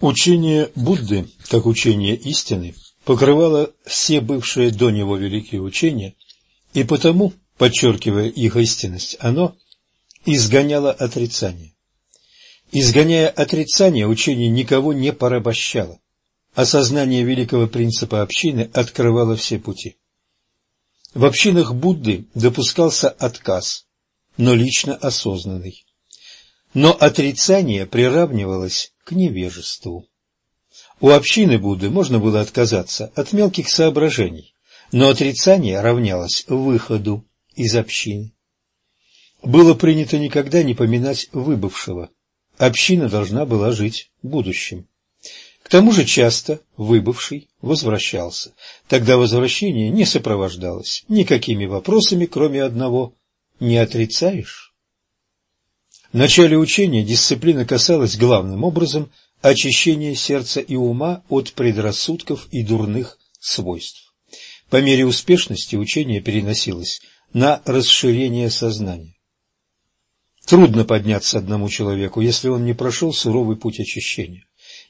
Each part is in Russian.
Учение Будды, как учение истины, покрывало все бывшие до него великие учения, и потому, подчеркивая их истинность, оно изгоняло отрицание. Изгоняя отрицание, учение никого не порабощало. Осознание великого принципа общины открывало все пути. В общинах Будды допускался отказ, но лично осознанный. Но отрицание приравнивалось к невежеству. У общины Будды можно было отказаться от мелких соображений, но отрицание равнялось выходу из общины. Было принято никогда не поминать выбывшего. Община должна была жить будущим. К тому же часто выбывший возвращался. Тогда возвращение не сопровождалось никакими вопросами, кроме одного «не отрицаешь?». В начале учения дисциплина касалась главным образом очищения сердца и ума от предрассудков и дурных свойств. По мере успешности учение переносилось на расширение сознания. Трудно подняться одному человеку, если он не прошел суровый путь очищения.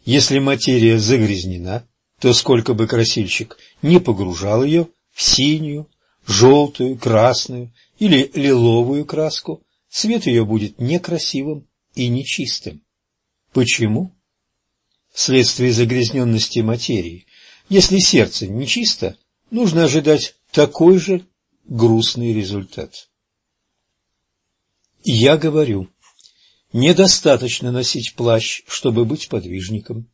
Если материя загрязнена, то сколько бы красильщик не погружал ее в синюю, желтую, красную или лиловую краску, цвет ее будет некрасивым и нечистым. Почему? Вследствие загрязненности материи. Если сердце нечисто, нужно ожидать такой же грустный результат. Я говорю, недостаточно носить плащ, чтобы быть подвижником.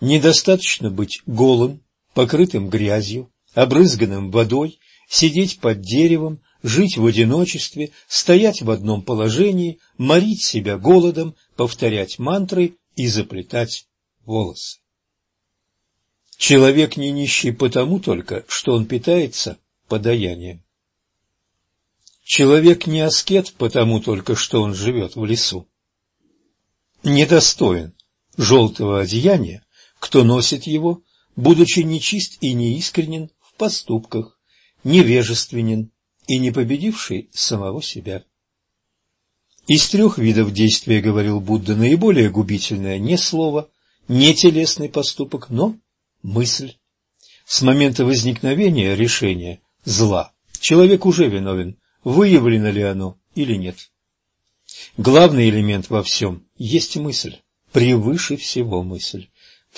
Недостаточно быть голым, покрытым грязью, обрызганным водой, сидеть под деревом, жить в одиночестве, стоять в одном положении, морить себя голодом, повторять мантры и заплетать волосы. Человек не нищий потому только, что он питается подаянием. Человек не аскет потому только, что он живет в лесу. Недостоин желтого одеяния, кто носит его, будучи нечист и неискренен в поступках, невежественен и не победивший самого себя. Из трех видов действия, говорил Будда, наиболее губительное не слово, не телесный поступок, но мысль. С момента возникновения решения зла человек уже виновен, выявлено ли оно или нет. Главный элемент во всем есть мысль, превыше всего мысль.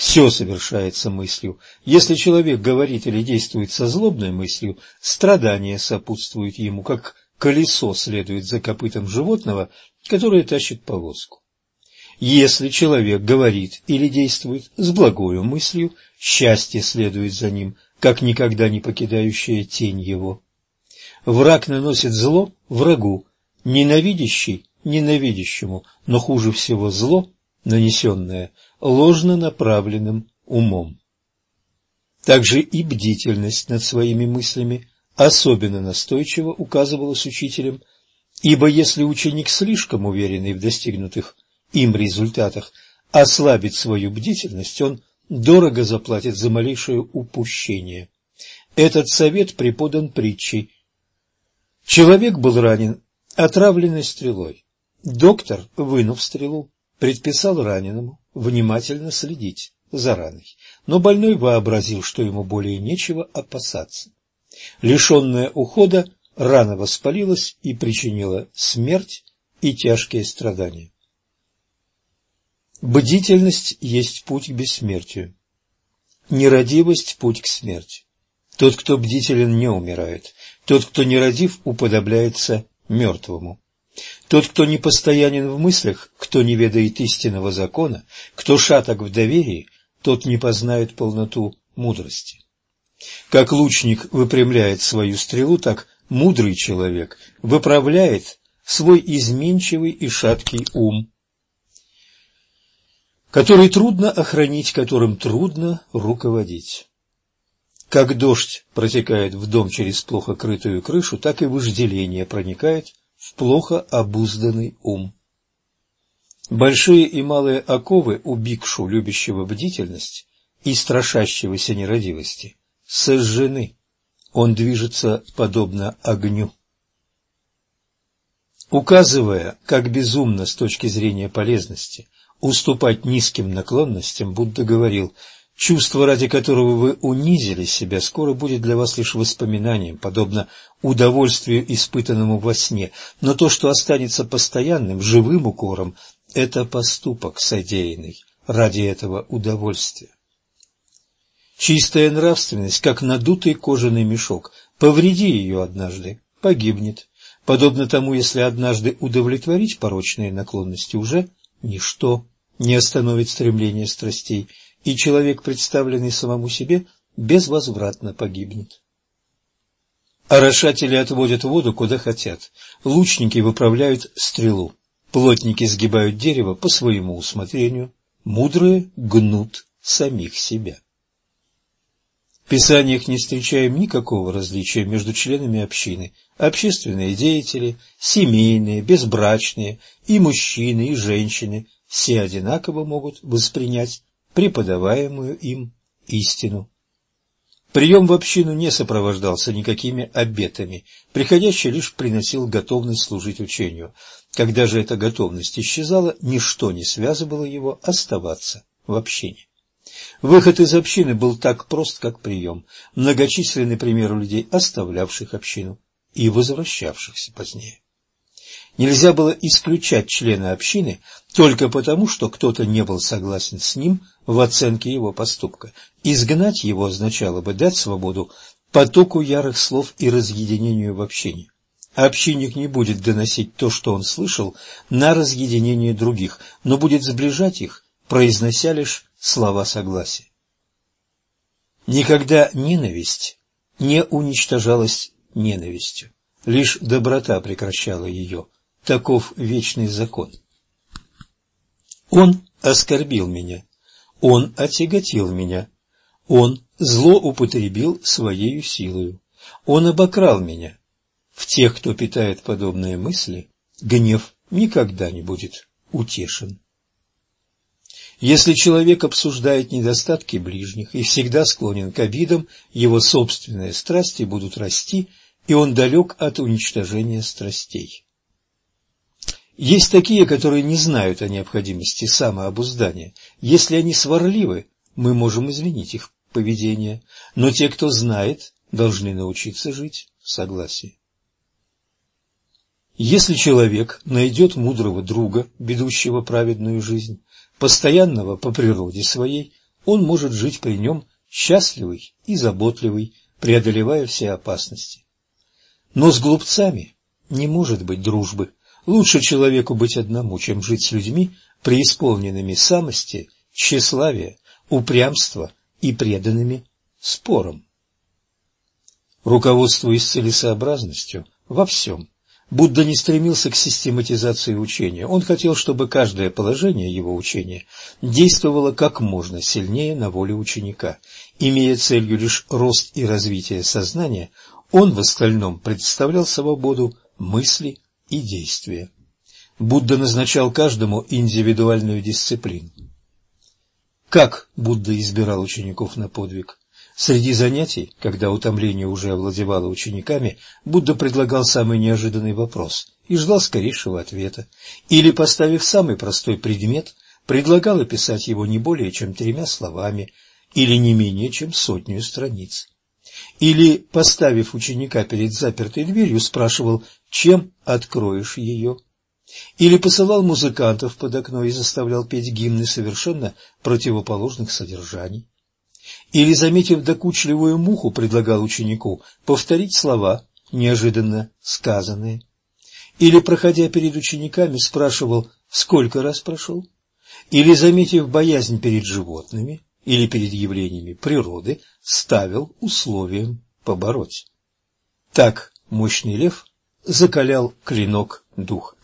Все совершается мыслью. Если человек говорит или действует со злобной мыслью, страдание сопутствует ему, как колесо следует за копытом животного, которое тащит повозку. Если человек говорит или действует с благою мыслью, счастье следует за ним, как никогда не покидающая тень его. Враг наносит зло врагу, ненавидящий ненавидящему, но хуже всего зло, нанесенное ложно направленным умом. Также и бдительность над своими мыслями особенно настойчиво указывалась учителем, ибо если ученик слишком уверенный в достигнутых им результатах ослабит свою бдительность, он дорого заплатит за малейшее упущение. Этот совет преподан притчей. Человек был ранен отравленной стрелой. Доктор, вынув стрелу, предписал раненому внимательно следить за раной, но больной вообразил, что ему более нечего опасаться. Лишенная ухода, рана воспалилась и причинила смерть и тяжкие страдания. Бдительность есть путь к бессмертию. Нерадивость – путь к смерти. Тот, кто бдителен, не умирает. Тот, кто нерадив, уподобляется мертвому. Тот, кто не постоянен в мыслях, кто не ведает истинного закона, кто шаток в доверии, тот не познает полноту мудрости. Как лучник выпрямляет свою стрелу, так мудрый человек выправляет свой изменчивый и шаткий ум, который трудно охранить, которым трудно руководить. Как дождь протекает в дом через плохо крытую крышу, так и вожделение проникает в плохо обузданный ум. Большие и малые оковы у бикшу, любящего бдительность и страшащегося нерадивости, сожжены. Он движется подобно огню. Указывая, как безумно с точки зрения полезности уступать низким наклонностям, Будда говорил, чувство, ради которого вы унизили себя, скоро будет для вас лишь воспоминанием, подобно удовольствию, испытанному во сне, но то, что останется постоянным, живым укором, это поступок, содеянный ради этого удовольствия. Чистая нравственность, как надутый кожаный мешок, повреди ее однажды, погибнет. Подобно тому, если однажды удовлетворить порочные наклонности, уже ничто не остановит стремление страстей, и человек, представленный самому себе, безвозвратно погибнет. Орошатели отводят воду куда хотят, лучники выправляют стрелу, плотники сгибают дерево по своему усмотрению, мудрые гнут самих себя. В Писаниях не встречаем никакого различия между членами общины. Общественные деятели, семейные, безбрачные, и мужчины, и женщины – все одинаково могут воспринять преподаваемую им истину. Прием в общину не сопровождался никакими обетами, приходящий лишь приносил готовность служить учению. Когда же эта готовность исчезала, ничто не связывало его оставаться в общине. Выход из общины был так прост, как прием. Многочисленный пример людей, оставлявших общину и возвращавшихся позднее. Нельзя было исключать члена общины только потому, что кто-то не был согласен с ним в оценке его поступка. Изгнать его означало бы дать свободу потоку ярых слов и разъединению в общине. Общинник не будет доносить то, что он слышал, на разъединение других, но будет сближать их, произнося лишь слова согласия. Никогда ненависть не уничтожалась ненавистью, лишь доброта прекращала ее. Таков вечный закон. Он оскорбил меня, он отяготил меня, он злоупотребил своею силою, он обокрал меня. В тех, кто питает подобные мысли, гнев никогда не будет утешен. Если человек обсуждает недостатки ближних и всегда склонен к обидам, его собственные страсти будут расти, и он далек от уничтожения страстей. Есть такие, которые не знают о необходимости самообуздания. Если они сварливы, мы можем извинить их поведение, но те, кто знает, должны научиться жить в согласии. Если человек найдет мудрого друга, ведущего праведную жизнь, постоянного по природе своей, он может жить при нем счастливый и заботливый, преодолевая все опасности. Но с глупцами не может быть дружбы, Лучше человеку быть одному, чем жить с людьми, преисполненными самости, тщеславия, упрямства и преданными спорам. Руководствуясь целесообразностью во всем, Будда не стремился к систематизации учения. Он хотел, чтобы каждое положение его учения действовало как можно сильнее на волю ученика. Имея целью лишь рост и развитие сознания, он в остальном представлял свободу мысли, и действия. Будда назначал каждому индивидуальную дисциплину. Как Будда избирал учеников на подвиг? Среди занятий, когда утомление уже овладевало учениками, Будда предлагал самый неожиданный вопрос и ждал скорейшего ответа. Или, поставив самый простой предмет, предлагал описать его не более чем тремя словами или не менее чем сотню страниц. Или, поставив ученика перед запертой дверью, спрашивал, чем откроешь ее? Или посылал музыкантов под окно и заставлял петь гимны совершенно противоположных содержаний? Или, заметив докучливую муху, предлагал ученику повторить слова, неожиданно сказанные? Или, проходя перед учениками, спрашивал, сколько раз прошел? Или, заметив боязнь перед животными или перед явлениями природы, ставил условием побороть? Так мощный лев закалял клинок духа.